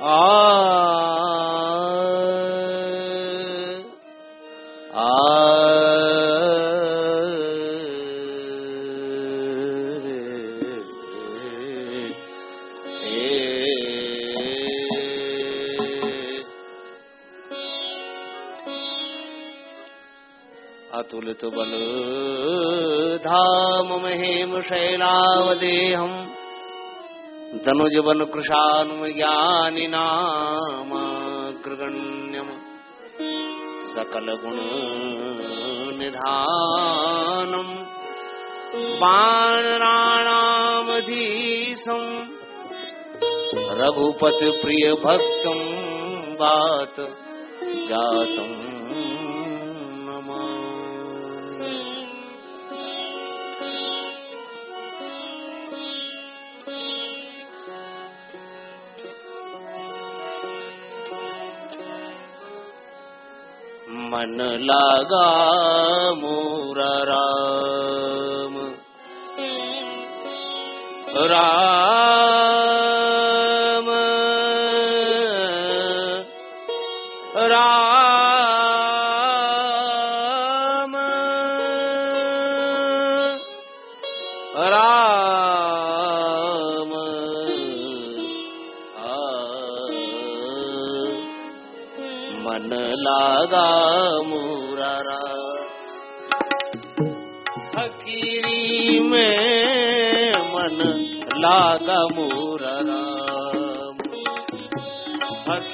आतुलित बल धाम अतुलितबलोधाममहेम शैलावदेहम्। तनुजवन कृशानुज्ञानी नामाग्रगण्यम सकल गुण निधानम बाणराणामधीशम रघुपति प्रिय भक्तम बात जातम मन लागा राम राम। राम।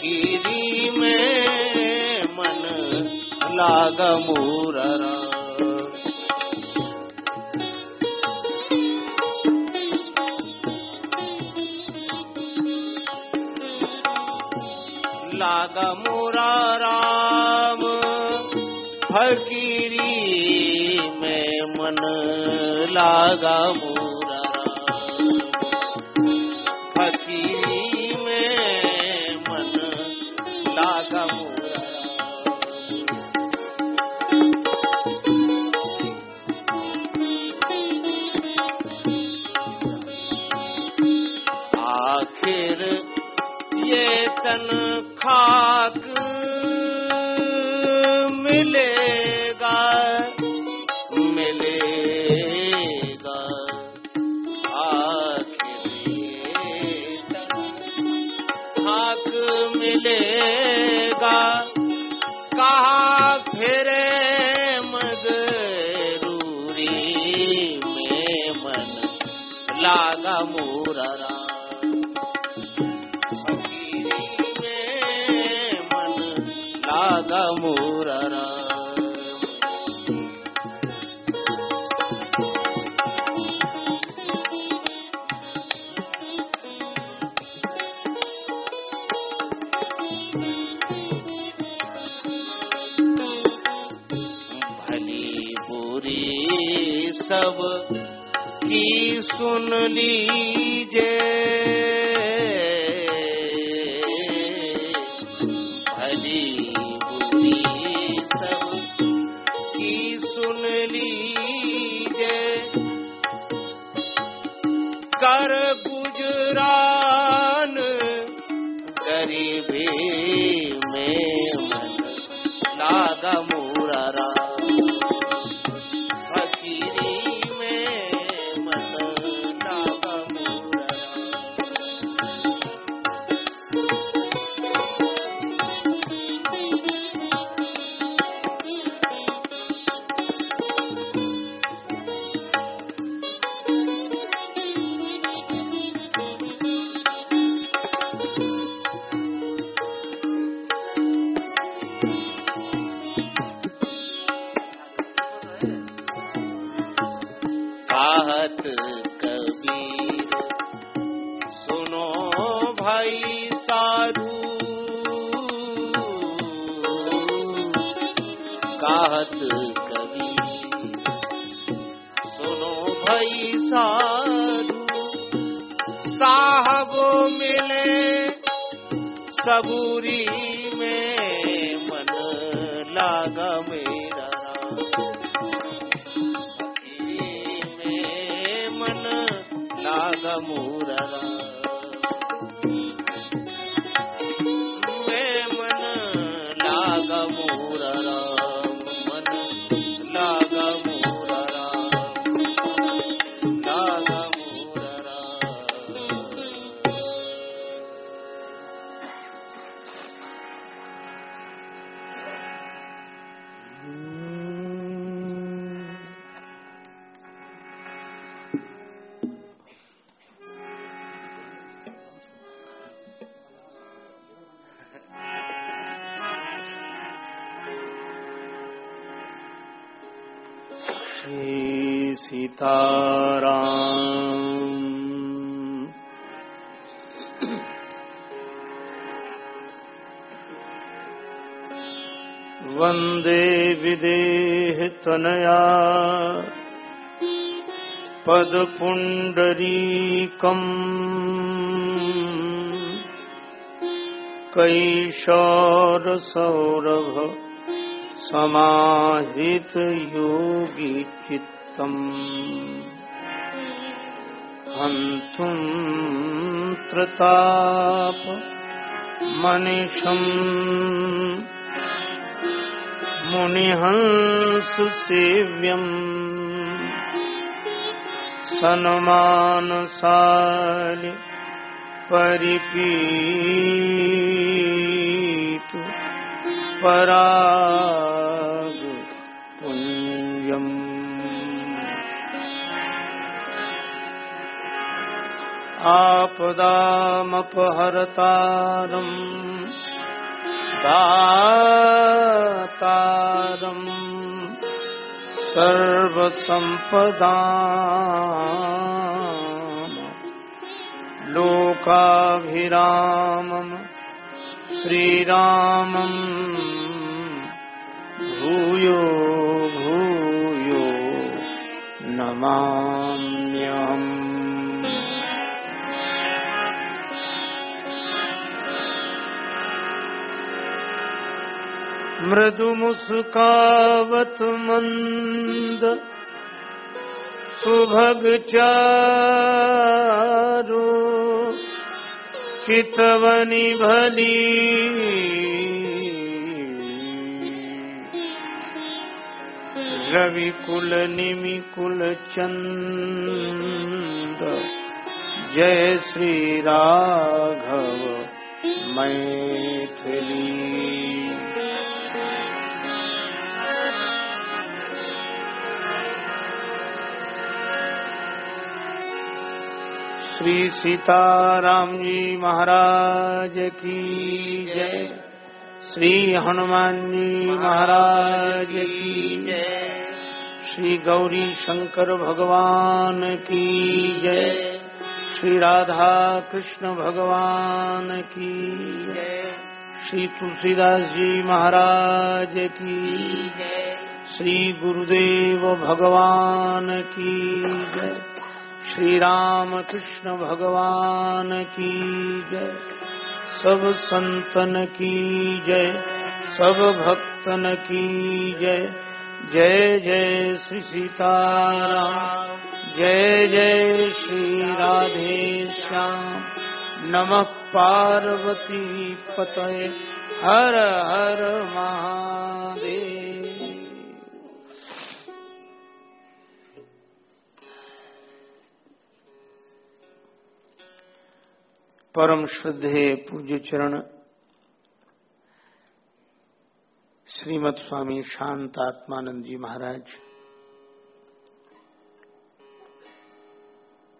गिरी में मन लाग मूररा। लाग मूरा राम फकीरी में मन लागा सब की सुन लीजे विदेहतनया पदपुण्डरीकम् कैशोरसौरभ समाहितयोगिचित्तम् हन्तुम् त्रताप मनिषम्। मुनिहंसुसेव्यम्। सन्मानसालि परिपीतु। पराग पुण्यम् आपदामपहरतारम्। दातारम् सर्वसम्पदा लोकाभिरामम् श्रीरामम् भूयो भूयो नमाम्यहम् मृदुमुस्कावत मन्द सुभगचारो चितवनि भली। रविकुल निमिकुल चंद। जय श्री राघव मैथिली। श्री सीताराम जी महाराज की जय। श्री हनुमान जी महाराज की जय। श्री गौरी शंकर भगवान की जय। श्री राधा कृष्ण भगवान की जय। श्री तुलसीदास जी महाराज की जय। श्री गुरुदेव भगवान की जय। श्री राम कृष्ण भगवान की जय। सब संतन की जय, सब भक्तन की जय। जय जय श्री सीताराम, जय जय श्री राधे श्याम। नमः पार्वती पतये, हर हर महादेव। परम श्रद्धे पूज्य चरण। श्रीमद स्वामी शांत आत्मानंद जी महाराज।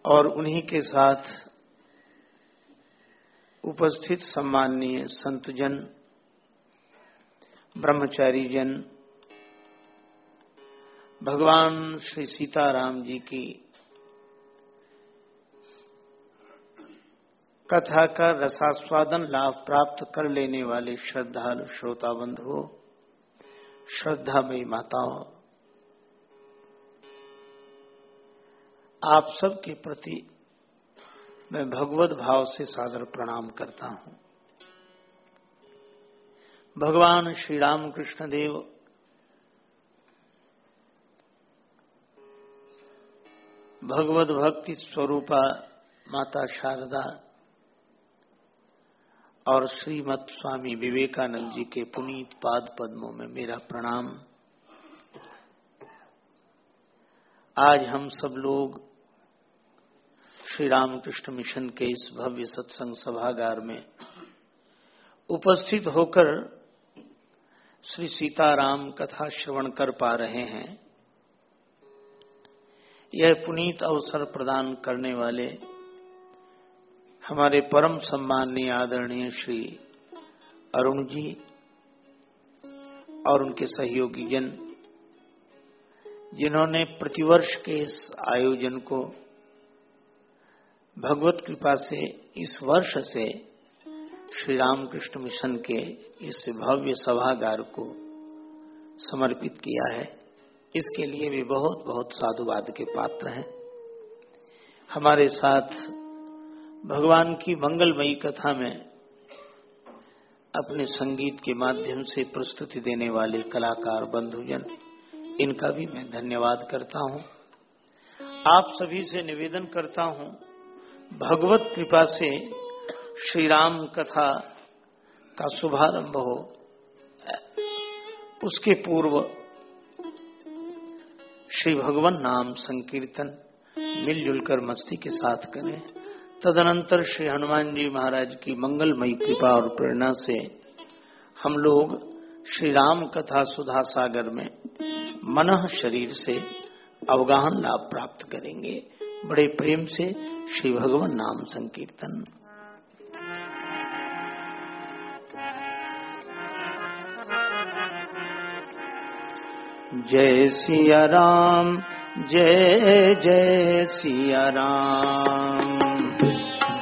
और उन्हीं के साथ उपस्थित सम्माननीय संतजन ब्रह्मचारी जन भगवान श्री सीताराम जी की कथा का रसास्वादन लाभ प्राप्त कर लेने वाले श्रद्धालु श्रोता बंधुओं श्रद्धामयी माताओं, आप सबके प्रति मैं भगवत भाव से सादर प्रणाम करता हूँ। भगवान श्री राम कृष्ण देव भगवत भक्ति स्वरूपा माता शारदा और श्रीमद स्वामी विवेकानंद जी के पुनीत पाद पद्मों में मेरा प्रणाम। आज हम सब लोग श्री रामकृष्ण मिशन के इस भव्य सत्संग सभागार में उपस्थित होकर श्री सीताराम कथा श्रवण कर पा रहे हैं। यह पुनीत अवसर प्रदान करने वाले हमारे परम सम्माननीय आदरणीय श्री अरुण जी और उनके सहयोगी जन, जिन्होंने प्रतिवर्ष के इस आयोजन को भगवत कृपा से इस वर्ष से श्री रामकृष्ण मिशन के इस भव्य सभागार को समर्पित किया है। इसके लिए भी बहुत बहुत साधुवाद के पात्र हैं। हमारे साथ भगवान की मंगलमयी कथा में अपने संगीत के माध्यम से प्रस्तुति देने वाले कलाकार, बंधुजन, इनका भी मैं धन्यवाद करता हूँ। आप सभी से निवेदन करता हूँ, भगवत कृपा से श्री राम कथा का शुभारंभ हो। उसके पूर्व श्री भगवान नाम संकीर्तन, मिलजुल कर मस्ती के साथ करें। तदनंतर श्री हनुमान जी महाराज की मंगलमयी कृपा और प्रेरणा से हम लोग श्री राम कथा सुधा सागर में मन शरीर से अवगाहन लाभ प्राप्त करेंगे। बड़े प्रेम से श्री भगवान नाम संकीर्तन। जय सिया राम, जय जय सिया राम।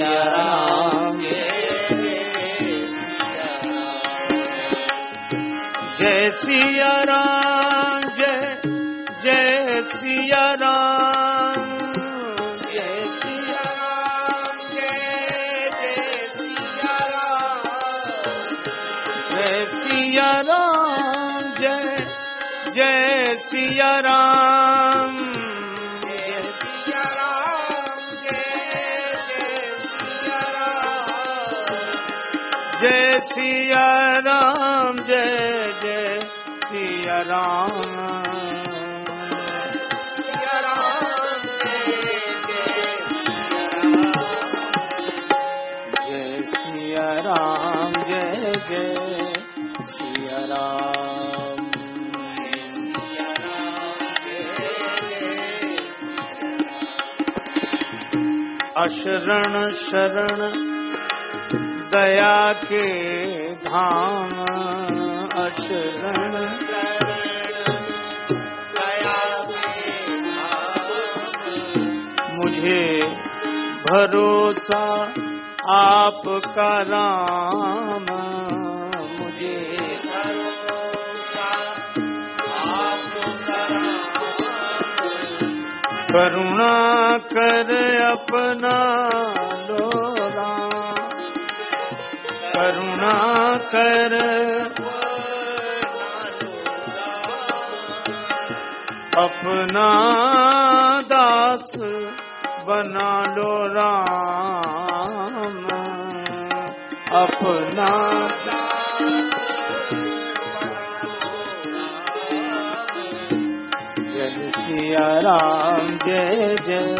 सिया राम जय सिया राम जय जय सिया राम जय सिया जय सिया राम जय जय सिया राम सिया राम, जय जय सिया राम। जय सिया राम, जय जय सिया राम। अशरण शरण दया के धाम अशरण मुझे भरोसा आपका राम। मुझे करुणा कर अपना करुणा कर। अपना दास बना लो राम। अपना जय सिया राम जय जय।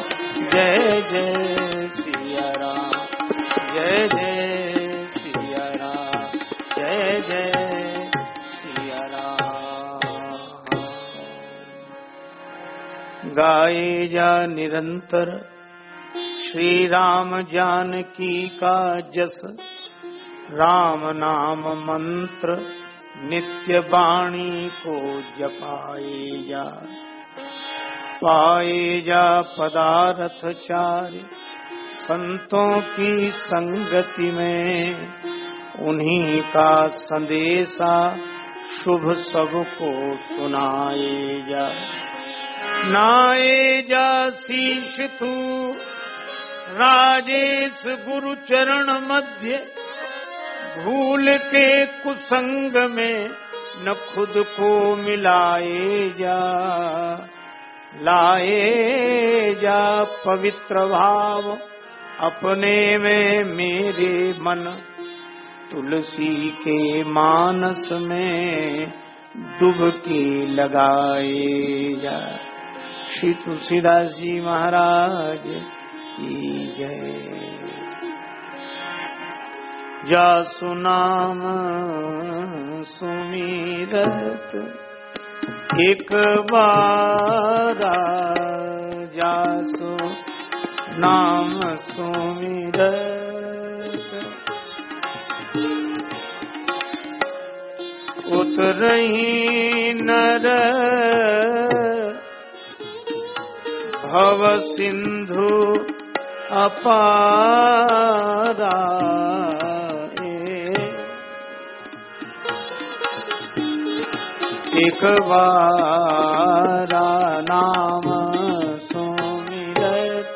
गाए जा निरंतर। श्री राम जानकी का जस। राम नाम मंत्र। नित्य वाणी को जपाए जा। पाए जा पदार्थ चार। संतों की संगति में। उन्हीं का संदेशा शुभ सबको सुनाए जा। नाए जा शीश तू। राजेश गुरु चरण मध्य, भूल के कुसंग में न खुद को मिलाए जा। लाए जा पवित्र भाव, अपने में मेरे मन। तुलसी के मानस में डुबकी लगाए जा। श्री तुलसीदास जी महाराज की जय। जा सुनाम सुमीरत, एक बारा जासु नाम सुमिरत। उतरही नर भव सिंधु अपारा एक बारा नाम सुमिरत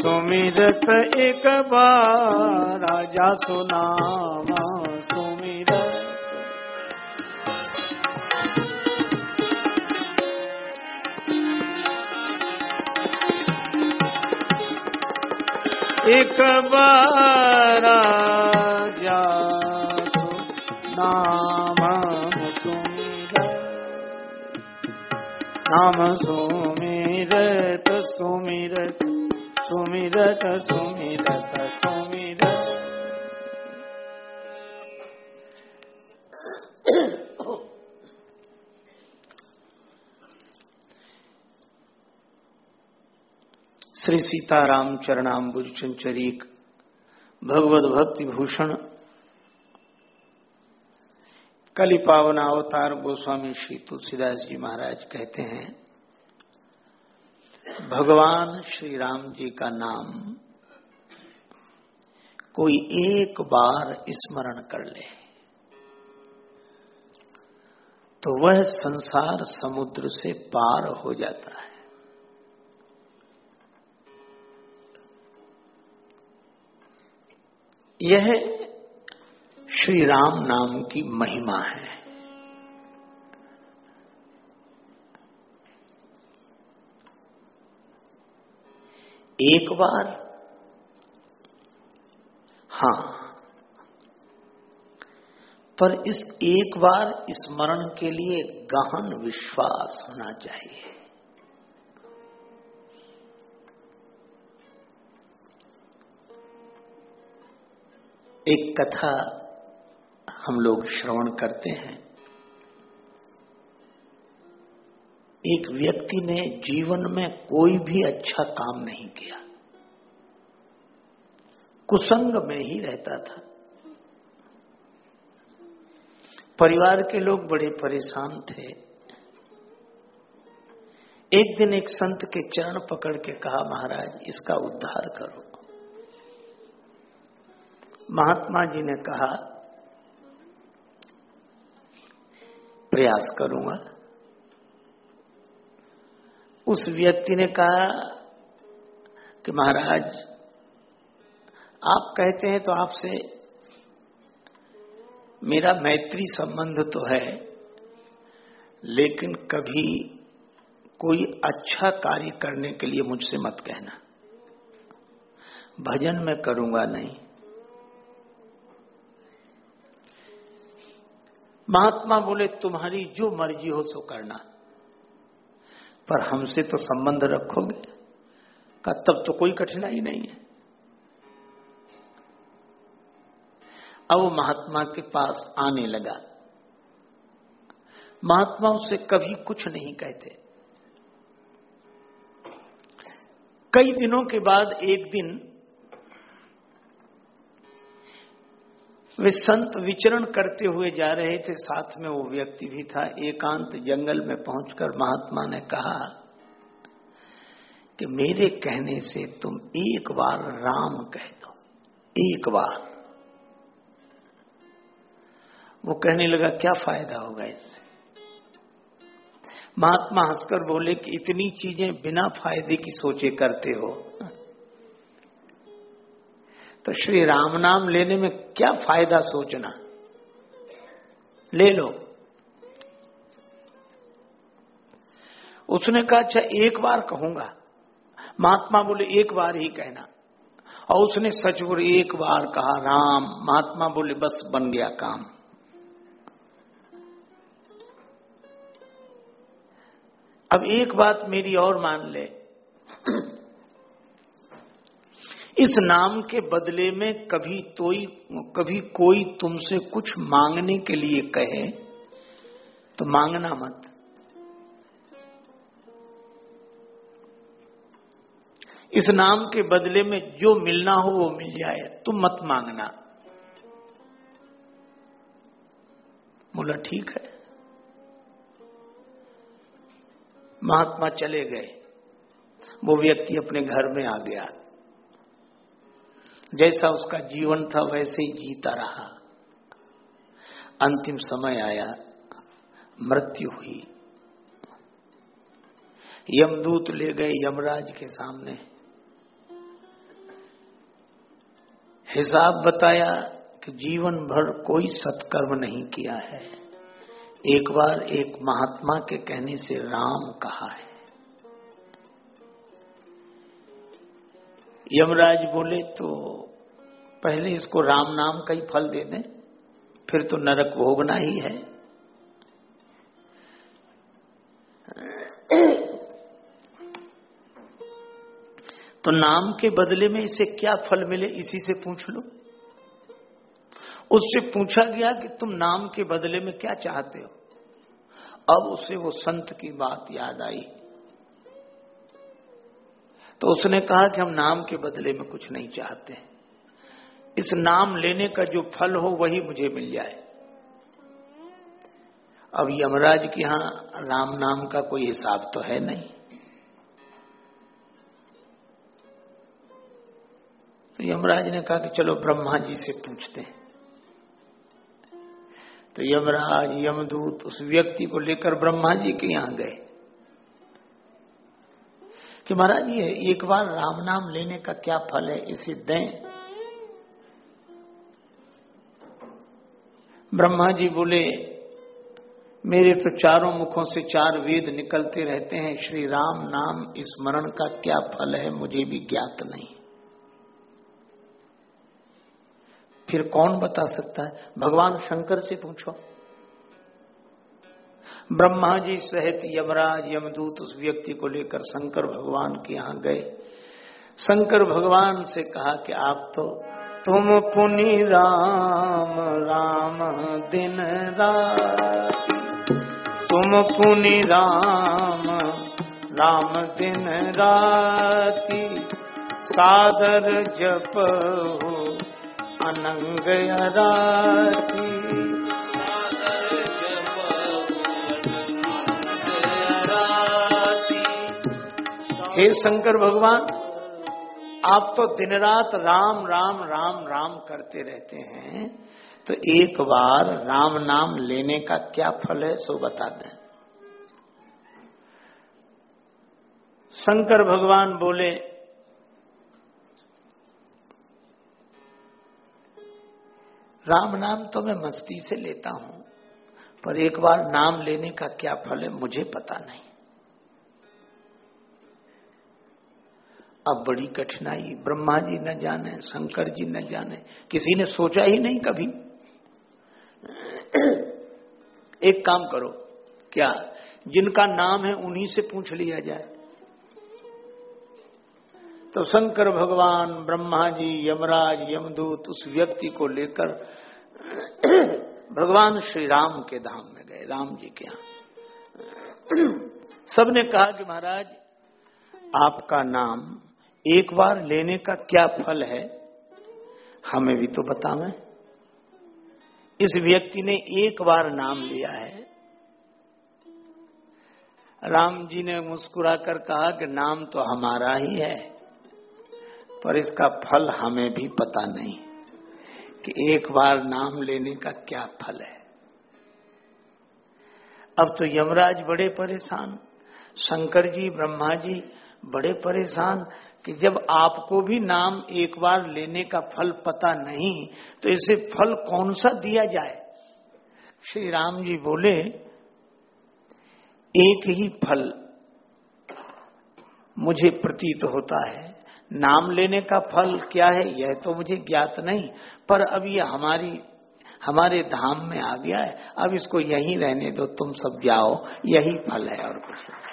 सुमिरत एक बार राजा सुनाम सुमिरत। एक बार नाम सुमिर नाम सुमिरत सुमिरत सुमिरत सुमिरत सुमिरत श्री सीताराम चरणाम्बुज चंचरीक भगवत भक्ति भूषण कली अवतार गोस्वामी श्री तुलसीदास जी महाराज कहते हैं, भगवान श्री राम जी का नाम कोई एक बार स्मरण कर ले। तो वह संसार समुद्र से पार हो जाता है। यह श्री राम नाम की महिमा है। एक बार हाँ पर इस एक बार स्मरण के लिए गहन विश्वास होना चाहिए। एक कथा हम लोग श्रवण करते हैं। एक व्यक्ति ने जीवन में कोई भी अच्छा काम नहीं किया। कुसंग में ही रहता था। परिवार के लोग बड़े परेशान थे। एक दिन एक संत के चरण पकड़ के कहा, महाराज, इसका उद्धार करो। महात्मा जी ने कहा, प्रयास करूँगा। उस व्यक्ति ने कहा कि महाराज, आप कहते हैं तो आपसे मेरा मैत्री संबंध तो है, लेकिन कभी कोई अच्छा कार्य करने के लिए मुझसे मत कहना। भजन मैं करूँगा नहीं। महात्मा बोले, तुम्हारी जो मर्ज़ी हो सो करना। पर हमसे तो संबंध रखोगे। का तब तो कोई कठिनाई नहीं है। अब महात्मा के पास आने लगा। महात्मा उससे कभी कुछ नहीं कहते। कई दिनों के बाद एक दिन वे संत विचरण करते हुए जा रहे थे। साथ में वो व्यक्ति भी था। एकांत जंगल में पहुंचकर महात्मा ने कहा कि मेरे कहने से तुम एक बार राम कह दो। एक बार। वो कहने लगा, क्या फ़ायदा होगा इससे? महात्मा हंसकर बोले कि इतनी चीज़ें बिना फ़ायदे की सोचे करते हो। तो श्री राम नाम लेने में क्या फ़ायदा सोचना? ले लो। उसने कहा अच्छा एक बार कहूँगा। महात्मा बोले, एक बार ही कहना। और उसने सच बोले, एक बार कहा, राम। महात्मा बोले, बस बन गया काम। अब एक बात मेरी और मान ले। इस नाम के बदले में कभी तोई, कभी कोई तुमसे कुछ मांगने के लिए कहे तो मांगना मत। इस नाम के बदले में जो मिलना हो वो मिल जाए, तुम मत मांगना। बोला, ठीक है। महात्मा चले गए। वो व्यक्ति अपने घर में आ गया। जैसा उसका जीवन था वैसे ही जीता रहा। अंतिम समय आया, मृत्यु हुई। यमदूत ले गए यमराज के सामने। हिसाब बताया कि जीवन भर कोई सत्कर्म नहीं किया है। एक बार एक महात्मा के कहने से राम कहा है। यमराज बोले तो पहले इसको राम नाम का ही फल दे दें, फिर तो नरक भोगना ही है। तो नाम के बदले में इसे क्या फल मिले, इसी से पूछ लो। उससे पूछा गया कि तुम नाम के बदले में क्या चाहते हो। अब उसे वो संत की बात याद आई। तो उसने कहा कि हम नाम के बदले में कुछ नहीं चाहते। इस नाम लेने का जो फल हो वही मुझे मिल जाए। अब यमराज के यहाँ राम नाम का कोई हिसाब तो है नहीं। तो यमराज ने कहा कि चलो ब्रह्मा जी से पूछते हैं। तो यमराज, यमदूत उस व्यक्ति को लेकर ब्रह्मा जी के यहाँ गए। कि महाराज, ये एक बार राम नाम लेने का क्या फल है, इसे दें। ब्रह्मा जी बोले, मेरे तो चारों मुखों से चार वेद निकलते रहते हैं। श्री राम नाम स्मरण का क्या फल है, मुझे भी ज्ञात नहीं। फिर कौन बता सकता है? भगवान शंकर से पूछो। ब्रह्मा जी सहित यमराज, यमदूत उस व्यक्ति को लेकर शंकर भगवान के यहाँ गए। शंकर भगवान से कहा कि आप तो तुम पुनि राम राम दिन रात। तुम पुनि राम राम दिन राती। सादर जप हो अनंग अराती। हे शंकर भगवान आप तो दिन रात राम राम राम राम करते रहते हैं तो एक बार राम नाम लेने का क्या फल है, सो बता दें। शंकर भगवान बोले, राम नाम तो मैं मस्ती से लेता हूँ, पर एक बार नाम लेने का क्या फल है, मुझे पता नहीं। अब बड़ी कठिनाई, ब्रह्मा जी न जाने, शंकर जी न जाने, किसी ने सोचा ही नहीं कभी। एक काम करो, क्या जिनका नाम है उन्हीं से पूछ लिया जाए। तो शंकर भगवान, ब्रह्मा जी, यमराज, यमदूत उस व्यक्ति को लेकर भगवान श्री राम के धाम में गए, राम जी के यहाँ। सबने कहा कि महाराज, आपका नाम एक बार लेने का क्या फल है, हमें भी तो बतावें इस व्यक्ति ने एक बार नाम लिया है। राम जी ने मुस्कुराकर कहा कि नाम तो हमारा ही है, पर इसका फल हमें भी पता नहीं कि एक बार नाम लेने का क्या फल है। अब तो यमराज बड़े परेशान, शंकर जी, ब्रह्मा जी बड़े परेशान कि जब आपको भी नाम एक बार लेने का फल पता नहीं तो इसे फल कौन सा दिया जाए? श्री राम जी बोले, एक ही फल मुझे प्रतीत होता है। नाम लेने का फल क्या है, यह तो मुझे ज्ञात नहीं, पर अब यह हमारी, हमारे धाम में आ गया है। अब इसको यहीं रहने दो, तुम सब जाओ, यही फल है और कुछ नहीं।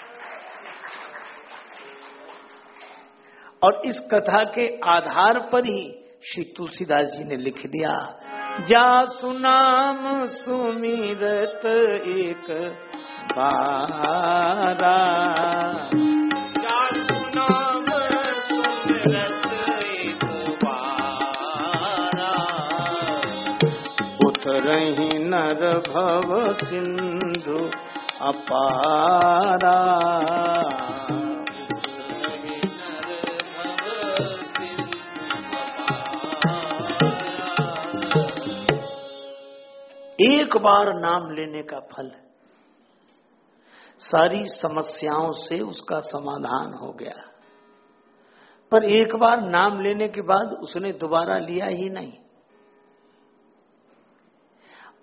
और इस कथा के आधार पर ही श्री तुलसीदास जी ने लिख दिया जा सुनाम सुमिरत एक बारा। जा सुनाम सुमिरत एक बारा। उतरही नर भव सिंधु अपारा। एक बार नाम लेने का फल है। सारी समस्याओं से उसका समाधान हो गया। पर एक बार नाम लेने के बाद उसने दोबारा लिया ही नहीं।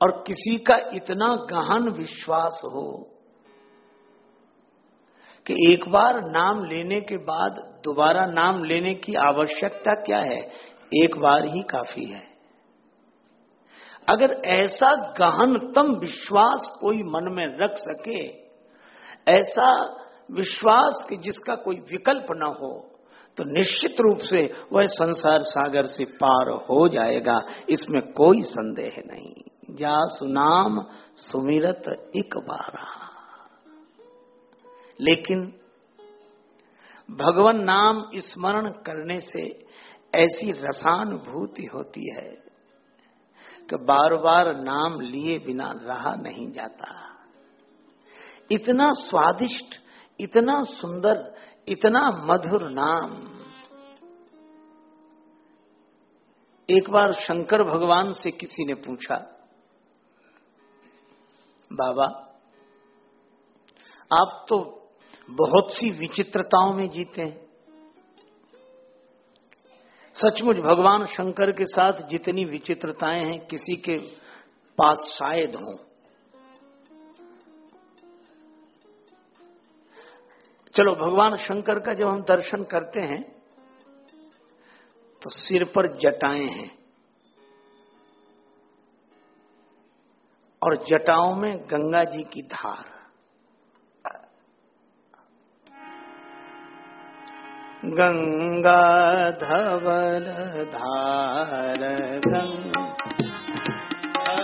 और किसी का इतना गहन विश्वास हो कि एक बार नाम लेने के बाद दोबारा नाम लेने की आवश्यकता क्या है? एक बार ही काफ़ी है। अगर ऐसा गहनतम विश्वास कोई मन में रख सके, ऐसा विश्वास कि जिसका कोई विकल्प न हो तो निश्चित रूप से वह संसार सागर से पार हो जाएगा। इसमें कोई संदेह नहीं। जा सुनाम सुमिरत एक बारा। लेकिन भगवान नाम स्मरण करने से ऐसी रसानुभूति होती है कि बार बार नाम लिए बिना रहा नहीं जाता। इतना स्वादिष्ट, इतना सुंदर, इतना मधुर नाम। एक बार शंकर भगवान से किसी ने पूछा, बाबा, आप तो बहुत सी विचित्रताओं में जीते हैं। सचमुच भगवान शंकर के साथ जितनी विचित्रताएँ हैं, किसी के पास शायद हों। चलो, भगवान शंकर का जब हम दर्शन करते हैं तो सिर पर जटाएँ हैं। और जटाओं में गंगा जी की धार। गंगा धवल धार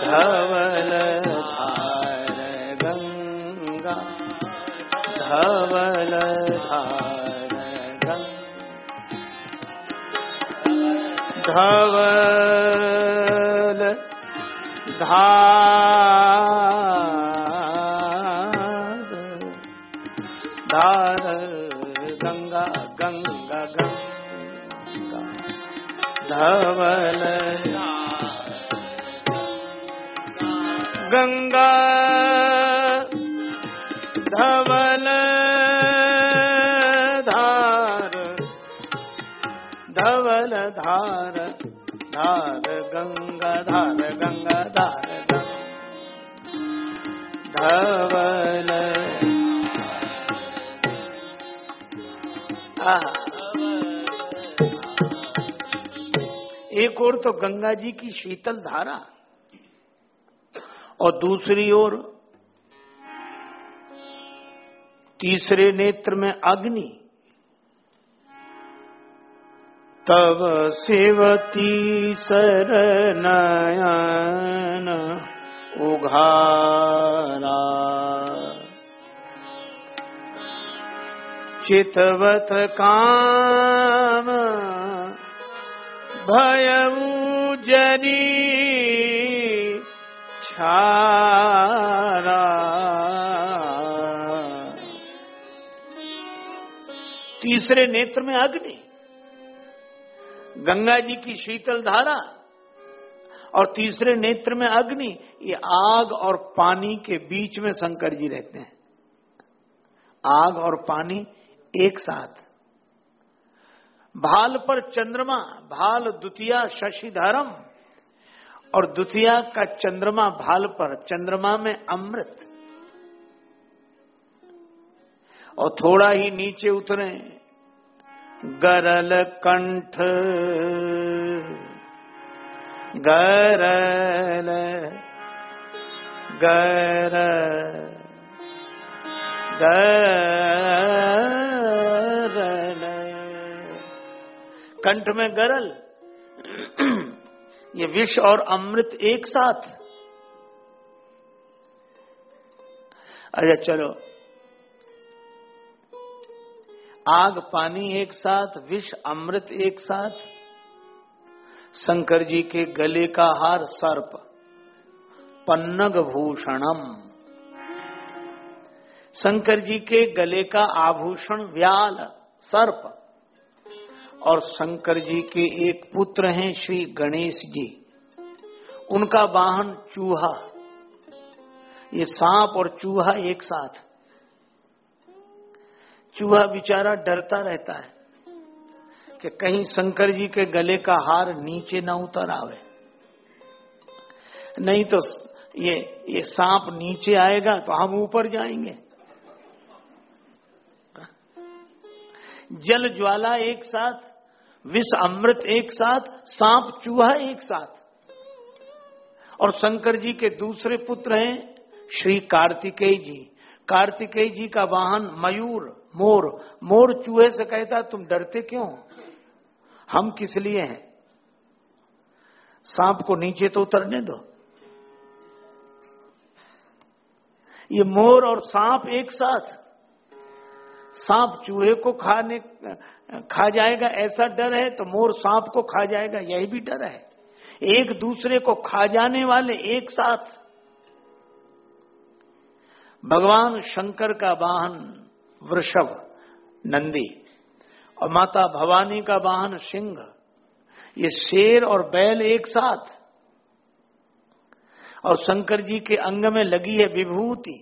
धवल धार गंगा। धवल धार धवल धार धवल। गंगा धवल धार धवल धार धार गंगा धार गंगा धार धवल। एक और तो गंगा जी की शीतल धारा और दूसरी ओर तीसरे नेत्र में अग्नि। तब सेवती सरनयन उघारा। चितवत काम भयऊ जनी छारा। तीसरे नेत्र में अग्नि, गंगा जी की शीतल धारा, और तीसरे नेत्र में अग्नि, ये आग और पानी के बीच में शंकर जी रहते हैं। आग और पानी एक साथ। भाल पर चंद्रमा, भाल द्वितीया शशिधरम, और द्वितीया का चंद्रमा भाल पर, चंद्रमा में अमृत। और थोड़ा ही नीचे उतरे, गरल कंठ, गरल गर गरल। कंठ में गरल। ये विष और अमृत एक साथ। अच्छा चलो। आग पानी एक साथ, विष अमृत एक साथ। शंकर जी के गले का हार सर्प। पन्नग भूषणम। शंकर जी के गले का आभूषण व्याल, सर्प। और शंकर जी के एक पुत्र हैं श्री गणेश जी। उनका वाहन चूहा। ये सांप और चूहा एक साथ। चूहा बेचारा डरता रहता है कि कहीं शंकर जी के गले का हार नीचे ना उतर आवे। नहीं तो ये ये सांप नीचे आएगा तो हम ऊपर जाएँगे। जल ज्वाला एक साथ विष अमृत एक साथ, सांप चूहा एक साथ। और शंकर जी के दूसरे पुत्र हैं श्री कार्तिकेय जी। कार्तिकेय जी का वाहन मयूर, मोर। मोर चूहे से कहता, तुम डरते क्यों? हम किस लिए हैं? सांप को नीचे तो उतरने दो। ये मोर और सांप एक साथ। सांप चूहे को खाने, खा जाएगा, ऐसा डर है तो मोर सांप को खा जाएगा, यही भी डर है। एक दूसरे को खा जाने वाले एक साथ। भगवान शंकर का वाहन वृषभ नंदी और माता भवानी का वाहन सिंह, ये शेर और बैल एक साथ। और शंकर जी के अंग में लगी है विभूति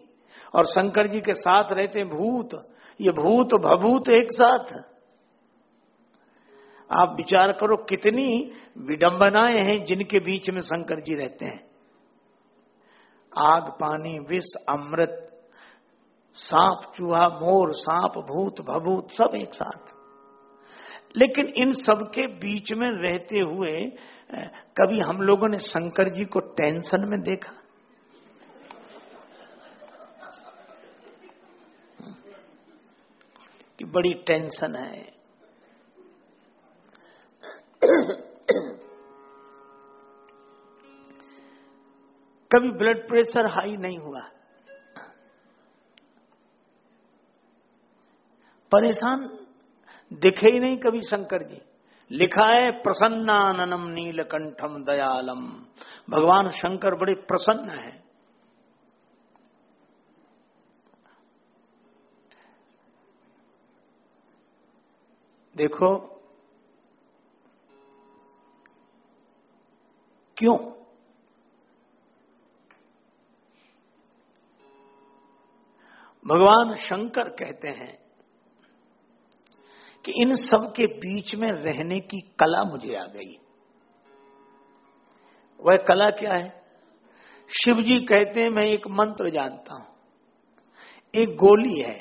और शंकर जी के साथ रहते भूत। ये भूत भभूत एक साथ। आप विचार करो कितनी विडंबनाएँ हैं जिनके बीच में शंकर जी रहते हैं। आग, पानी, विष, अमृत, सांप, चूहा, मोर, सांप, भूत, भभूत, सब एक साथ। लेकिन इन सब के बीच में रहते हुए कभी हम लोगों ने शंकर जी को टेंशन में देखा? कि बड़ी टेंशन है। कभी ब्लड प्रेशर हाई नहीं हुआ। परेशान दिखे ही नहीं कभी शंकर जी। लिखा है, प्रसन्नाननम नीलकंठम दयालम। भगवान शंकर बड़े प्रसन्न है। देखो, क्यों? भगवान शंकर कहते हैं कि इन सब के बीच में रहने की कला मुझे आ गई। वह कला क्या है? शिव जी कहते हैं, मैं एक मंत्र जानता हूँ, एक गोली है,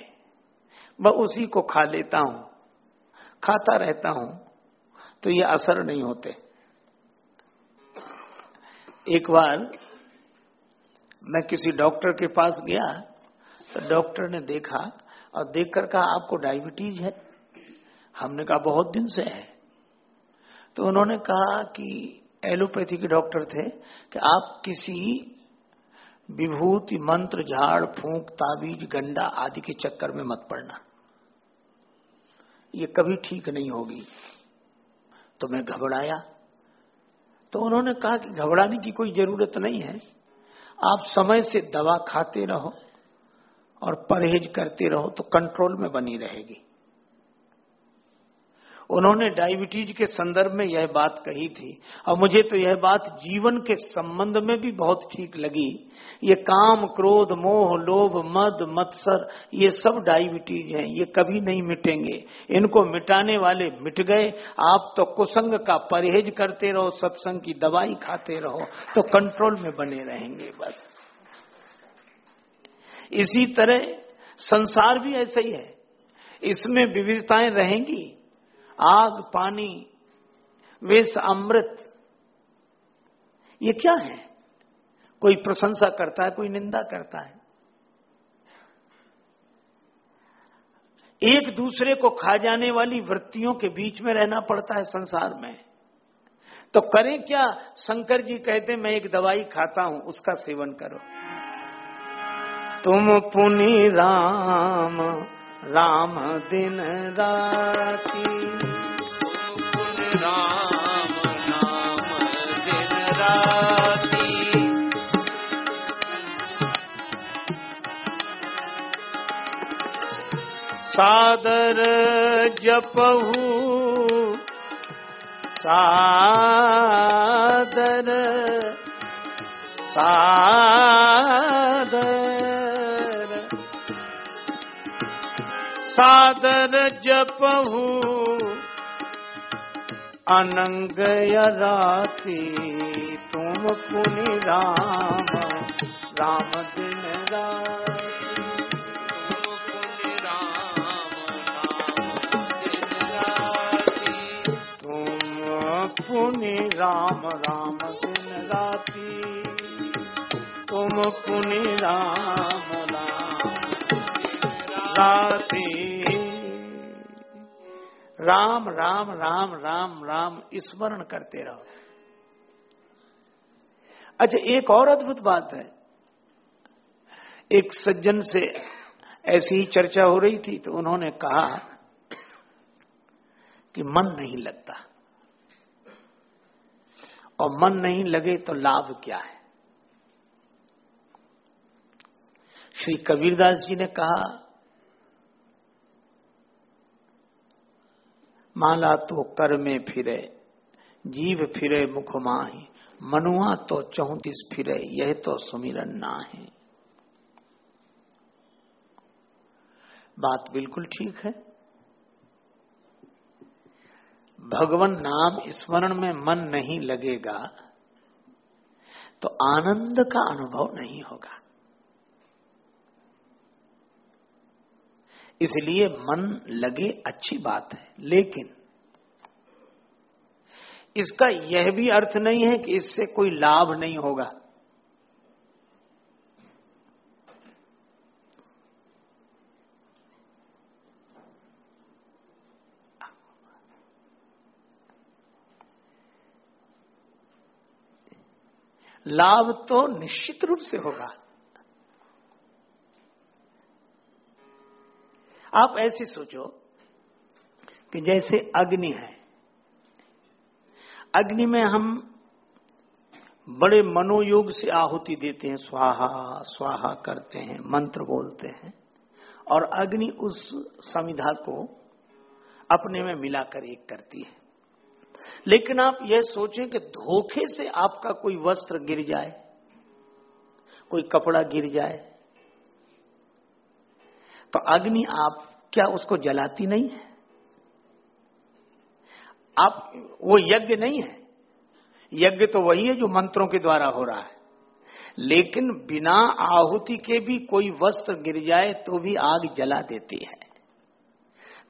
मैं उसी को खा लेता हूँ। खाता रहता हूँ तो ये असर नहीं होते। एक बार मैं किसी डॉक्टर के पास गया तो डॉक्टर ने देखा और देखकर कहा, आपको डायबिटीज़ है? हमने कहा, बहुत दिन से है। तो उन्होंने कहा कि एलोपैथी के डॉक्टर थे कि आप किसी विभूति मंत्र, झाड़, फूंक, ताबीज, गंडा आदि के चक्कर में मत पड़ना। ये कभी ठीक नहीं होगी। तो मैं घबराया। तो उन्होंने कहा कि घबराने की कोई ज़रूरत नहीं है। आप समय से दवा खाते रहो और परहेज करते रहो तो कंट्रोल में बनी रहेगी। उन्होंने डायबिटीज़ के संदर्भ में यह बात कही थी। और मुझे तो यह बात जीवन के संबंध में भी बहुत ठीक लगी। ये काम, क्रोध, मोह, लोभ, मद, मत्सर, ये सब डायबिटीज़ हैं। ये कभी नहीं मिटेंगे। इनको मिटाने वाले मिट गए। आप तो कुसंग का परहेज करते रहो, सत्संग की दवाई खाते रहो तो कंट्रोल में बने रहेंगे बस। इसी तरह संसार भी ऐसा ही है। इसमें विविधताएँ रहेंगी। आग, पानी, वेश, अमृत। ये क्या है? कोई प्रशंसा करता है, कोई निंदा करता है। एक दूसरे को खा जाने वाली वृत्तियों के बीच में रहना पड़ता है संसार में। तो करें क्या? शंकर जी कहते मैं एक दवाई खाता हूँ, उसका सेवन करो। तुम पुनि राम राम दिन राती। सादर जपहू सादर सादर। सादर जपहू अनंग राती तुम पुनि राम राम दिन राम राम दिन राती तुम पुनि राम राम राती राम राम राम राम राम, स्मरण करते रहो। अच्छा एक और अद्भुत बात है। एक सज्जन से ऐसी ही चर्चा हो रही थी तो उन्होंने कहा कि मन नहीं लगता। और मन नहीं लगे तो लाभ क्या है? श्री कबीरदास जी ने कहा माला तो कर में फिरे, जीव फिरे मुख माही, मनुआ तो चौतीस फिरे, यह तो सुमिरन ना है बात बिल्कुल ठीक है। भगवान नाम स्मरण में मन नहीं लगेगा तो आनंद का अनुभव नहीं होगा। इसलिए मन लगे अच्छी बात है। लेकिन इसका यह भी अर्थ नहीं है कि इससे कोई लाभ नहीं होगा। लाभ तो निश्चित रूप से होगा। आप ऐसे सोचो कि जैसे अग्नि है। अग्नि में हम बड़े मनोयोग से आहुति देते हैं, स्वाहा स्वाहा करते हैं, मंत्र बोलते हैं, और अग्नि उस संविधा को अपने में मिलाकर एक करती है। लेकिन आप यह सोचें कि धोखे से आपका कोई वस्त्र गिर जाए, कोई कपड़ा गिर जाए तो अग्नि आप, क्या उसको जलाती नहीं है? आप, वो यज्ञ नहीं है। यज्ञ तो वही है जो मंत्रों के द्वारा हो रहा है। लेकिन बिना आहुति के भी कोई वस्त्र गिर जाए तो भी आग जला देती है।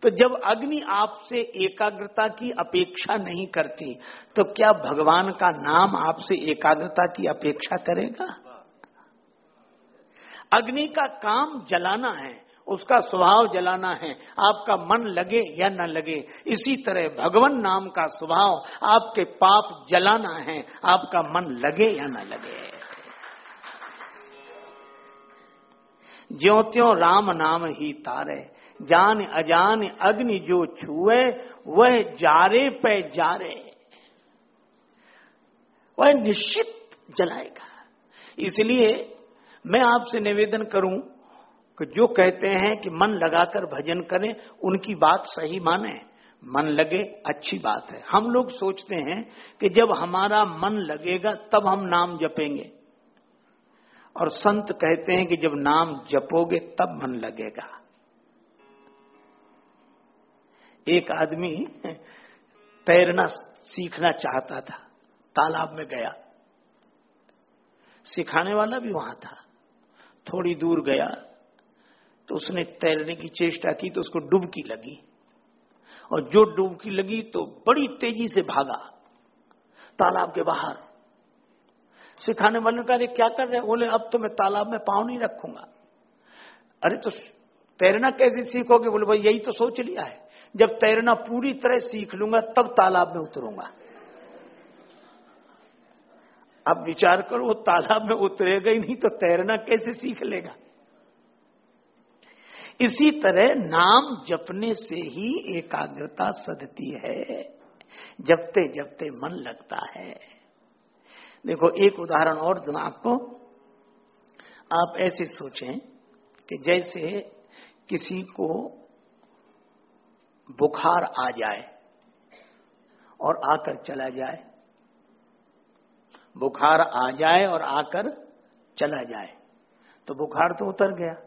तो जब अग्नि आपसे एकाग्रता की अपेक्षा नहीं करती तो क्या भगवान का नाम आपसे एकाग्रता की अपेक्षा करेगा? अग्नि का काम जलाना है। उसका स्वभाव जलाना है। आपका मन लगे या न लगे, इसी तरह भगवान नाम का स्वभाव आपके पाप जलाना है, आपका मन लगे या न लगे। ज्यो त्यों राम नाम ही तारे, जान अजान अग्नि जो छुए, वह जारे पे जारे। वह निश्चित जलाएगा। इसलिए मैं आपसे निवेदन करूँ कि जो कहते हैं कि मन लगाकर भजन करें, उनकी बात सही माने। मन लगे, अच्छी बात है। हम लोग सोचते हैं कि जब हमारा मन लगेगा, तब हम नाम जपेंगे। और संत कहते हैं कि जब नाम जपोगे, तब मन लगेगा। एक आदमी तैरना सीखना चाहता था, तालाब में गया। सिखाने वाला भी वहाँ था। थोड़ी दूर गया तो उसने तैरने की चेष्टा की तो उसको डुबकी लगी। और जो डुबकी लगी तो बड़ी तेज़ी से भागा, तालाब के बाहर। सिखाने वाले ने कहा क्या कर रहे बोले, अब तो मैं तालाब में पाँव नहीं रखूँगा। अरे तो तैरना कैसे सीखोगे? बोले, भाई, यही तो सोच लिया है। जब तैरना पूरी तरह सीख लूँगा, तब तालाब में उतरूँगा। अब विचार करो, वो तालाब में उतरेगा ही नहीं तो तैरना कैसे सीख लेगा? इसी तरह नाम जपने से ही एकाग्रता सदती है। जपते जपते मन लगता है। देखो, एक उदाहरण और दूँ आपको। आप ऐसे सोचें कि जैसे किसी को बुखार आ जाए और आकर चला जाए। बुखार आ जाए और आकर चला जाए। तो बुखार तो उतर गया।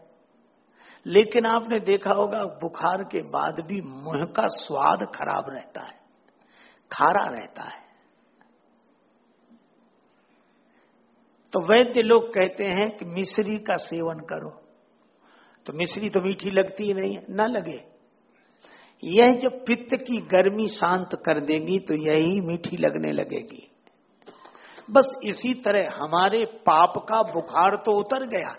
लेकिन आपने देखा होगा, बुखार के बाद भी मुँह का स्वाद खराब रहता है, खारा रहता है। तो वैद्य लोग कहते हैं कि मिश्री का सेवन करो। तो मिश्री तो मीठी लगती ही नहीं ना लगे। यह जब पित्त की गर्मी शांत कर देगी तो यही मीठी लगने लगेगी। बस इसी तरह हमारे पाप का बुखार तो उतर गया।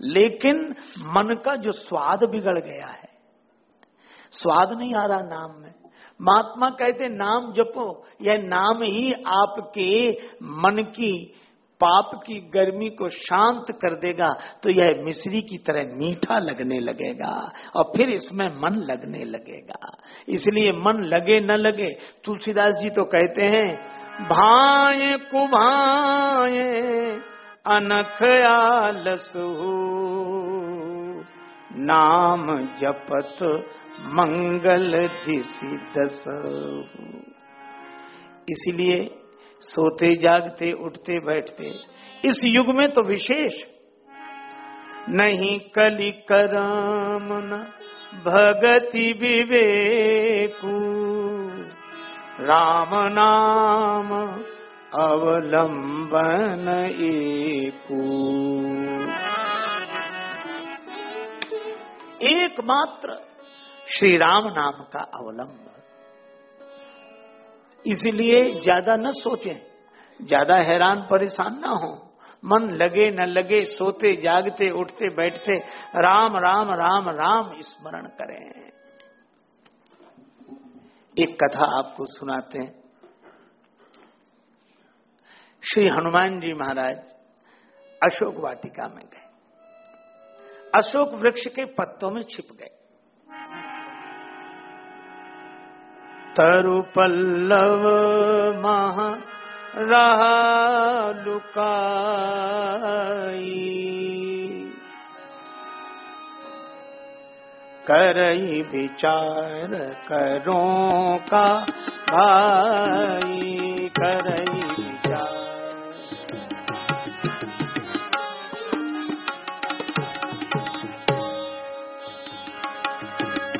लेकिन मन का जो स्वाद बिगड़ गया है, स्वाद नहीं आ रहा नाम में। महात्मा कहते, नाम जपो, यह नाम ही आपके मन की, पाप की गर्मी को शांत कर देगा तो यह मिश्री की तरह मीठा लगने लगेगा, और फिर इसमें मन लगने लगेगा। इसलिए मन लगे न लगे, तुलसीदास जी तो कहते हैं, भाए कुभाए अनख आलसु। नाम जपत मंगल दिशि दस। इसलिए सोते, जागते, उठते, बैठते, इस युग में तो विशेष नहीं कली करम न भगति विवेकू। राम नाम अवलंबन एकू एकमात्र श्री राम नाम का अवलंब इसलिए ज़्यादा न सोचें, ज़्यादा हैरान परेशान ना हो। मन लगे न लगे, सोते, जागते, उठते, बैठते, राम राम राम राम स्मरण करें। एक कथा आपको सुनाते हैं। श्री हनुमान जी महाराज अशोक वाटिका में गए। अशोक वृक्ष के पत्तों में छिप गए। तरु पल्लव महा रहा लुकाई। करई विचार करो का भाई, करई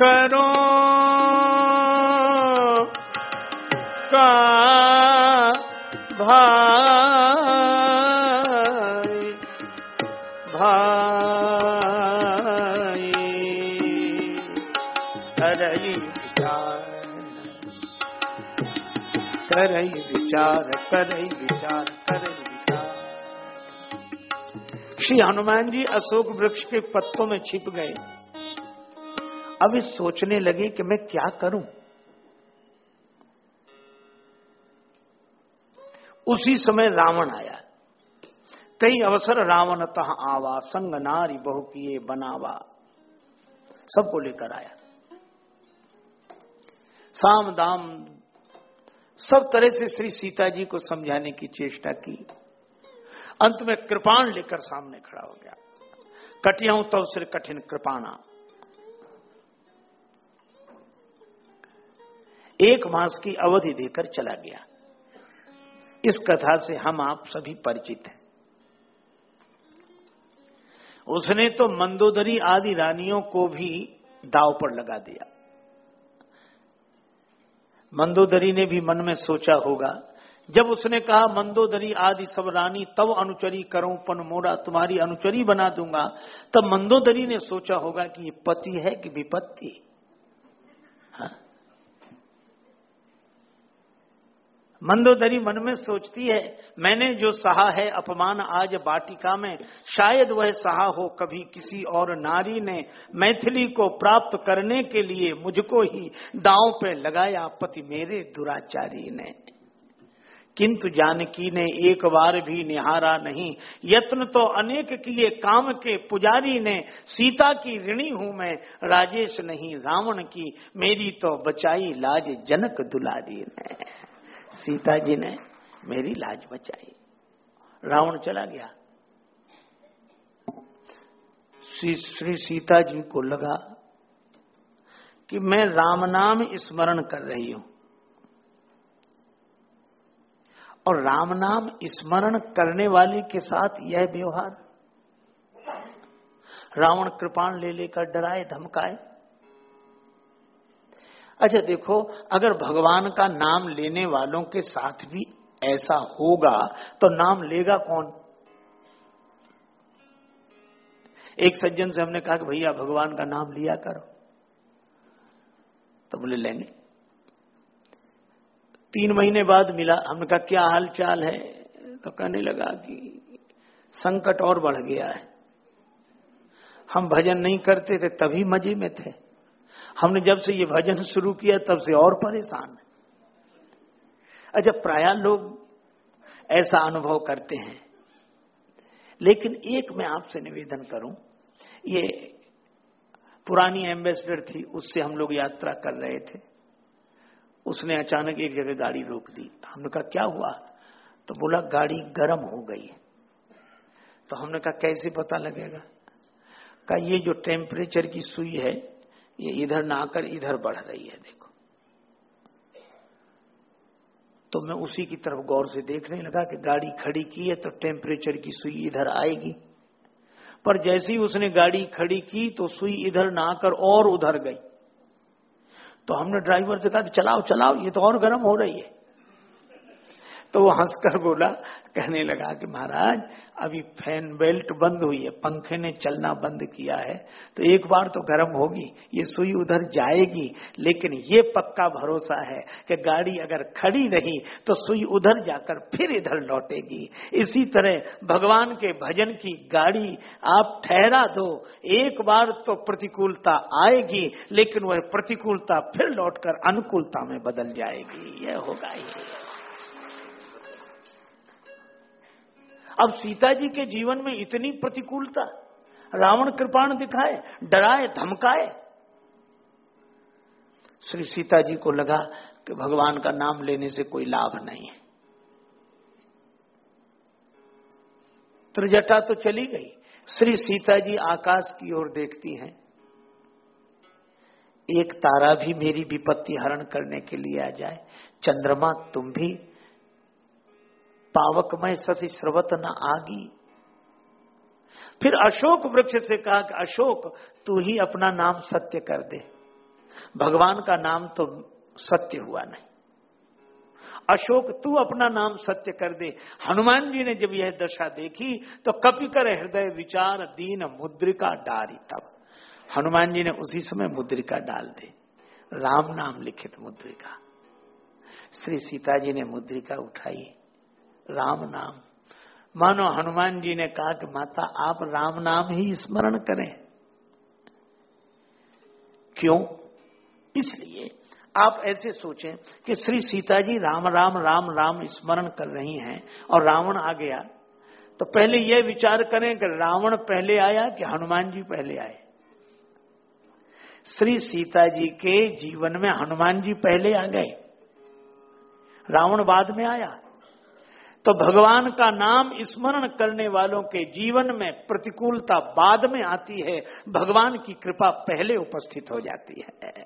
करो। का भाई भाई। करई विचार करई विचार करई विचार करई विचार। श्री हनुमान जी अशोक वृक्ष के पत्तों में छिप गए। अब इस सोचने लगे कि मैं क्या करूँ? उसी समय रावण आया। कई अवसर रावण तह आवा, संग नारी बहु किए बनावा, सबको लेकर आया। साम दाम, सब तरह से श्री सीता जी को समझाने की चेष्टा की। अंत में कृपाण लेकर सामने खड़ा हो गया। कटियाऊ तब श्री कठिन कृपाणा। एक मास की अवधि देकर चला गया। इस कथा से हम आप सभी परिचित हैं। उसने तो मंदोदरी आदि रानियों को भी दाव पर लगा दिया। मंदोदरी ने भी मन में सोचा होगा, जब उसने कहा, मंदोदरी आदि सब रानी, तब अनुचरी करूँ, पन मोरा तुम्हारी अनुचरी बना दूँगा, तब मंदोदरी ने सोचा होगा कि ये पति है कि विपत्ति। मंदोदरी मन में सोचती है, मैंने जो सहा है अपमान आज बाटिका में, शायद वह सहा हो कभी किसी और नारी ने मैथिली को प्राप्त करने के लिए मुझको ही दांव पे लगाया पति मेरे दुराचारी ने। किंतु जानकी ने एक बार भी निहारा नहीं, यत्न तो अनेक किए, काम के पुजारी ने, सीता की ऋणी हूँ मैं, राजेश नहीं, रावण की मेरी तो बचाई लाज जनक दुलारी ने। सीता जी ने मेरी लाज बचाई। रावण चला गया। श्री श्री सीता जी को लगा कि मैं राम नाम स्मरण कर रही हूँ। और राम नाम स्मरण करने वाले के साथ यह व्यवहार। रावण कृपाण ले लेकर डराए, धमकाए। अच्छा देखो, अगर भगवान का नाम लेने वालों के साथ भी ऐसा होगा तो नाम लेगा कौन? एक सज्जन से हमने कहा कि भैया, भगवान का नाम लिया करो। तो बोले, लेंगे। तीन महीने बाद मिला, हमने कहा, क्या हाल चाल है? तो कहने लगा कि संकट और बढ़ गया है। हम भजन नहीं करते थे, तभी मज़े में थे। हमने जब से ये भजन शुरू किया, तब से और परेशान है। अच्छा प्राय लोग ऐसा अनुभव करते हैं। लेकिन एक मैं आपसे निवेदन करूँ, ये पुरानी एम्बेसडर थी, उससे हम लोग यात्रा कर रहे थे। उसने अचानक एक जगह गाड़ी रोक दी। हमने कहा, क्या हुआ? तो बोला, गाड़ी गर्म हो गई तो हमने कहा, कैसे पता लगेगा? कहा, ये जो टेम्परेचर की सुई है ये इधर ना आकर इधर बढ़ रही है, देखो। तो मैं उसी की तरफ़ गौर से देखने लगा कि गाड़ी खड़ी की है तो टेम्परेचर की सुई इधर आएगी। पर जैसे ही उसने गाड़ी खड़ी की तो सुई इधर ना आकर और उधर गई। तो हमने ड्राइवर से कहा चलाओ चलाओ, ये तो और गर्म हो रही है। तो वो हंसकर बोला, कहने लगा कि महाराज, अभी फ़ैन बेल्ट बंद हुई है, पंखे ने चलना बंद किया है तो एक बार तो गर्म होगी, ये सुई उधर जाएगी, लेकिन ये पक्का भरोसा है कि गाड़ी अगर खड़ी रही तो सुई उधर जाकर फिर इधर लौटेगी। इसी तरह भगवान के भजन की गाड़ी आप ठहरा दो, एक बार तो प्रतिकूलता आएगी, लेकिन वह प्रतिकूलता फिर लौटकर अनुकूलता में बदल जाएगी, यह होगा ही। अब सीता जी के जीवन में इतनी प्रतिकूलता, रावण कृपाण दिखाए, डराए, धमकाए। श्री सीता जी को लगा कि भगवान का नाम लेने से कोई लाभ नहीं है। त्रिजटा तो चली गई। श्री सीता जी आकाश की ओर देखती हैं। एक तारा भी मेरी विपत्ति हरण करने के लिए आ जाए। चंद्रमा, तुम भी पावकमय ससी स्रवत न आगी। फिर अशोक वृक्ष से कहा कि, अशोक, तू ही अपना नाम सत्य कर दे। भगवान का नाम तो सत्य हुआ नहीं। अशोक, तू अपना नाम सत्य कर दे। हनुमान जी ने जब यह दशा देखी तो कपि कर हृदय विचार दीन मुद्रिका डारी तब। हनुमान जी ने उसी समय मुद्रिका डाल दे। राम नाम लिखित मुद्रिका। श्री सीता जी ने मुद्रिका उठाई। राम नाम। मानो हनुमान जी ने कहा कि माता, आप राम नाम ही स्मरण करें। क्यों? इसलिए आप ऐसे सोचें कि श्री सीता जी राम राम राम राम स्मरण कर रही हैं और रावण आ गया। तो पहले यह विचार करें कि रावण पहले आया कि हनुमान जी पहले आए? श्री सीता जी के जीवन में हनुमान जी पहले आ गए। रावण बाद में आया। तो भगवान का नाम स्मरण करने वालों के जीवन में प्रतिकूलता बाद में आती है, भगवान की कृपा पहले उपस्थित हो जाती है।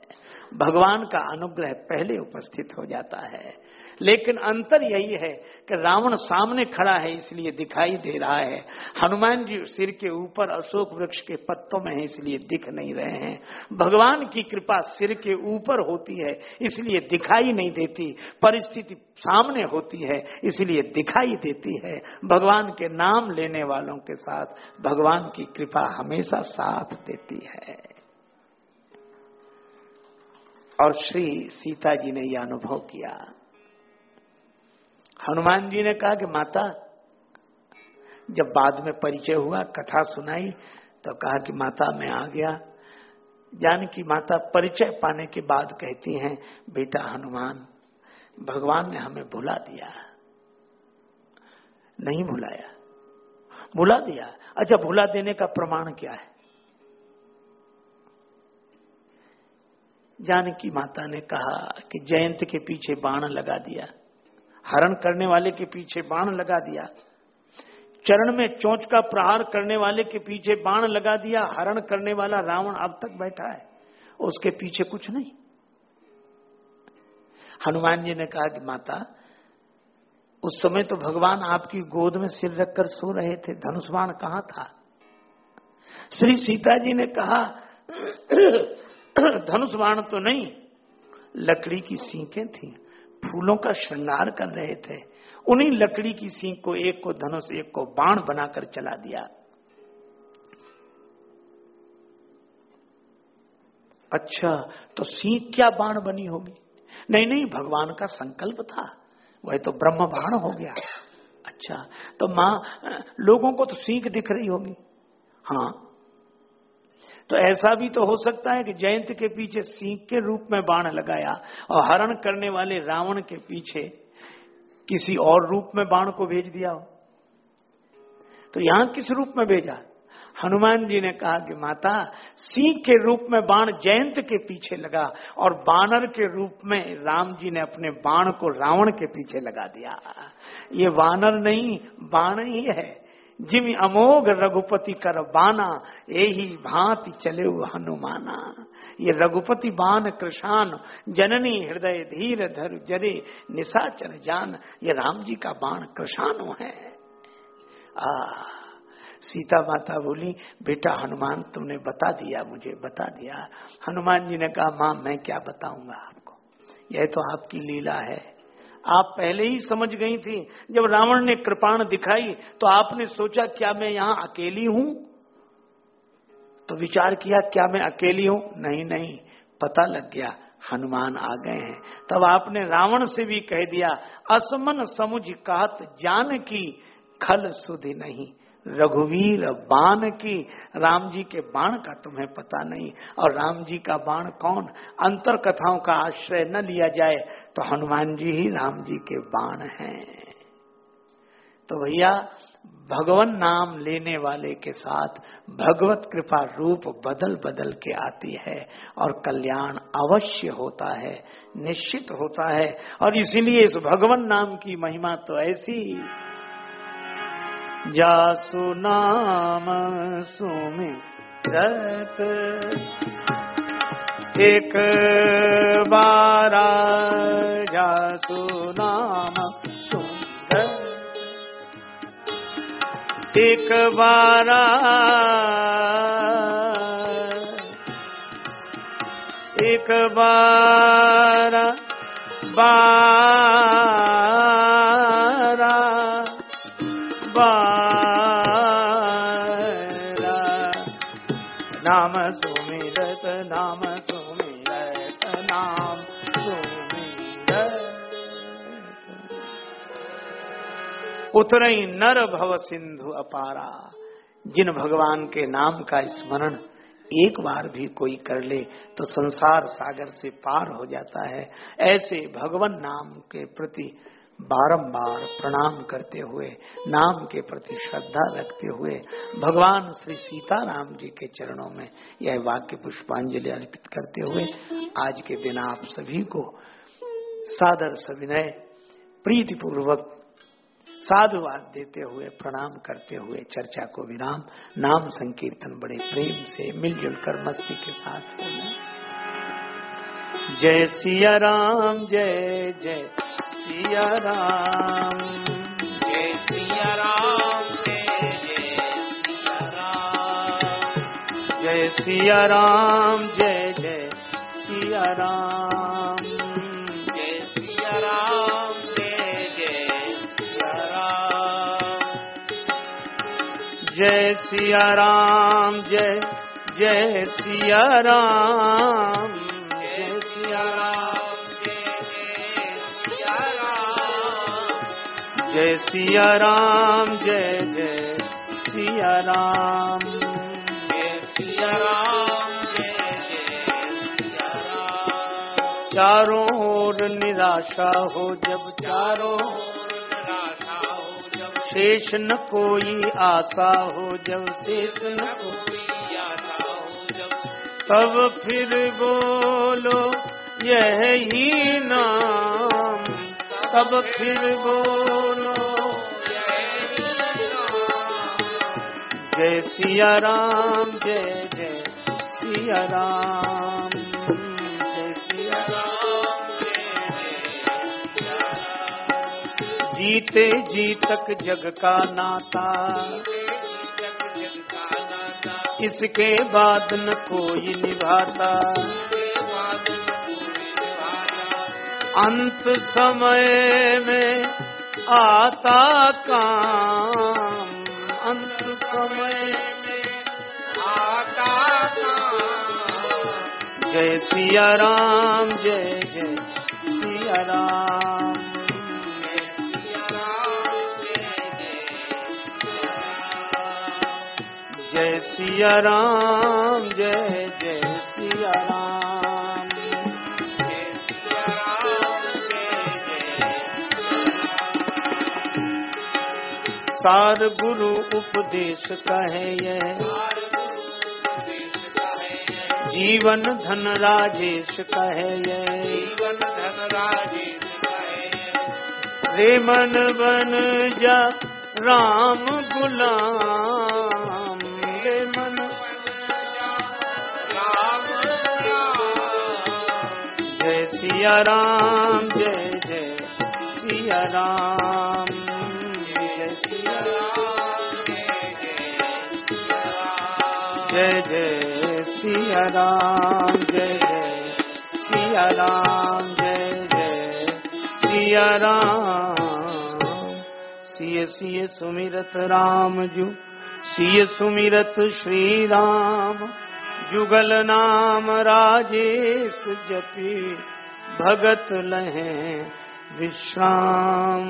भगवान का अनुग्रह पहले उपस्थित हो जाता है। लेकिन अंतर यही है कि रावण सामने खड़ा है, इसलिए दिखाई दे रहा है। हनुमान जी सिर के ऊपर अशोक वृक्ष के पत्तों में है, इसलिए दिख नहीं रहे हैं। भगवान की कृपा सिर के ऊपर होती है, इसलिए दिखाई नहीं देती। परिस्थिति सामने होती है, इसलिए दिखाई देती है। भगवान के नाम लेने वालों के साथ भगवान की कृपा हमेशा साथ देती है। और श्री सीता जी ने यह अनुभव किया। हनुमान जी ने कहा कि माता, जब बाद में परिचय हुआ, कथा सुनाई तो कहा कि माता मैं आ गया। जान की माता परिचय पाने के बाद कहती हैं, बेटा हनुमान, भगवान ने हमें भुला दिया। नहीं भुलाया? भुला दिया? अच्छा भुला देने का प्रमाण क्या है? जानकी माता ने कहा कि जयंत के पीछे बाण लगा दिया, हरण करने वाले के पीछे बाण लगा दिया, चरण में चोंच का प्रहार करने वाले के पीछे बाण लगा दिया, हरण करने वाला रावण अब तक बैठा है, उसके पीछे कुछ नहीं। हनुमान जी ने कहा कि माता, उस समय तो भगवान आपकी गोद में सिर रखकर सो रहे थे धनुष बाण कहाँ था? श्री सीता जी ने कहा धनुष बाण तो नहीं, लकड़ी की सीखें थी। फूलों का श्रृंगार कर रहे थे। उन्हीं लकड़ी की सीख को एक को धनुष, एक को बाण बनाकर चला दिया। अच्छा तो सीख क्या बाण बनी होगी? नहीं नहीं, भगवान का संकल्प था। वह तो ब्रह्म बाण हो गया। अच्छा तो माँ, लोगों को तो सीख दिख रही होगी। हाँ तो ऐसा भी तो हो सकता है कि जयंत के पीछे सिंह के रूप में बाण लगाया और हरण करने वाले रावण के पीछे किसी और रूप में बाण को भेज दिया हो। तो यहाँ किस रूप में भेजा? हनुमान जी ने कहा कि माता सिंह के रूप में बाण जयंत के पीछे लगा और बानर के रूप में राम जी ने अपने बाण को रावण के पीछे लगा दिया। ये वानर नहीं, बाण ही है। जिम अमोघ रघुपति कर बाना यही भांति चले हनुमाना। ये रघुपति बान कृषान, जननी हृदय धीर धर जरे, निशाचर जान। ये राम जी का बाण कृषानु है। आ, सीता माता बोली, बेटा हनुमान, तुमने बता दिया मुझे, बता दिया। हनुमान जी ने कहा, माँ, मैं क्या बताऊँगा आपको? यह तो आपकी लीला है। आप पहले ही समझ गई थी। जब रावण ने कृपाण दिखाई तो आपने सोचा, क्या मैं यहाँ अकेली हूँ? तो विचार किया, क्या मैं अकेली हूँ? नहीं नहीं, पता लग गया, हनुमान आ गए हैं। तब आपने रावण से भी कह दिया, असमन समुझ कहत जान की खल सुधि नहीं। रघुवीर बाण की, राम जी के बाण का तुम्हें पता नहीं, और राम जी का बाण कौन? अंतर कथाओं का आश्रय न लिया जाए तो हनुमान जी ही राम जी के बाण हैं। तो भैया, भगवान नाम लेने वाले के साथ भगवत कृपा रूप बदल बदल के आती है, और कल्याण अवश्य होता है, निश्चित होता है, और इसीलिए इस भगवान नाम की महिमा तो ऐसी जासु नाम सुमिरत एक बारा जासु नाम सुंदर एक बारा एक बार बारा सुमिरत उतरई नर भव सिंधु अपारा। जिन भगवान के नाम का स्मरण एक बार भी कोई कर ले तो संसार सागर से पार हो जाता है। ऐसे भगवान नाम के प्रति बारंबार प्रणाम करते हुए, नाम के प्रति श्रद्धा रखते हुए, भगवान श्री सीताराम जी के चरणों में यह वाक्य पुष्पांजलि अर्पित करते हुए, आज के दिन आप सभी को सादर सविनय, प्रीतिपूर्वक साधुवाद देते हुए प्रणाम करते हुए चर्चा को विराम नाम संकीर्तन बड़े प्रेम से मिलजुल कर मस्ती के साथ जय सिया राम जय जय सिया राम। जय सिया राम जय जय सिया राम। जय सिया राम जय जय सिया राम। जय सिया राम जय जय सिया राम। जय सिया राम जय जय सिया राम। जय जय सिया राम। जय सिया राम जय जय चारों ओर निराशा हो जब चारों शेष न कोई आशा हो जब शेष न कोई आशा हो जब। तब फिर बोलो, यही नाम। तब फिर बोलो, जय सिया राम, जय जय सिया राम। जीते जी तक जग का नाता। इसके बाद न कोई निभाता। अंत समय में आता काम। अंत समय आता जय सिया राम, जय जय सिया राम। जय सिया राम, जय जय सिया राम। सार गुरु उपदेश कहे यह जीवन धन राजेश कहे। यह रे मन बन जा राम गुलाम सिया राम, जय जय सिया राम। जय जय जय सिया राम, जय जय सिया राम, जय जय सिया राम। सिय सिय सुमिरत राम जू सिय सुमिरत श्री राम जुगल नाम राजेश जपी भगत लहे विश्राम।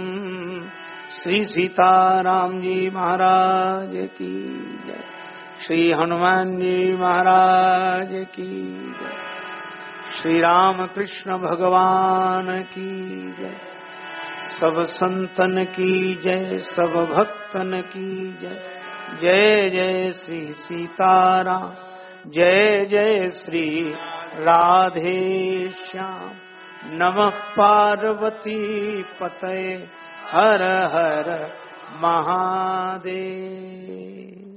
श्री सीताराम जी महाराज की जय। श्री हनुमान जी महाराज की जय। श्री राम कृष्ण भगवान की जय। सब संतन की जय, सब भक्तन की जय। जय जय श्री सीताराम, जय जय श्री राधे श्याम। नमः पार्वती पतये हर हर महादेव।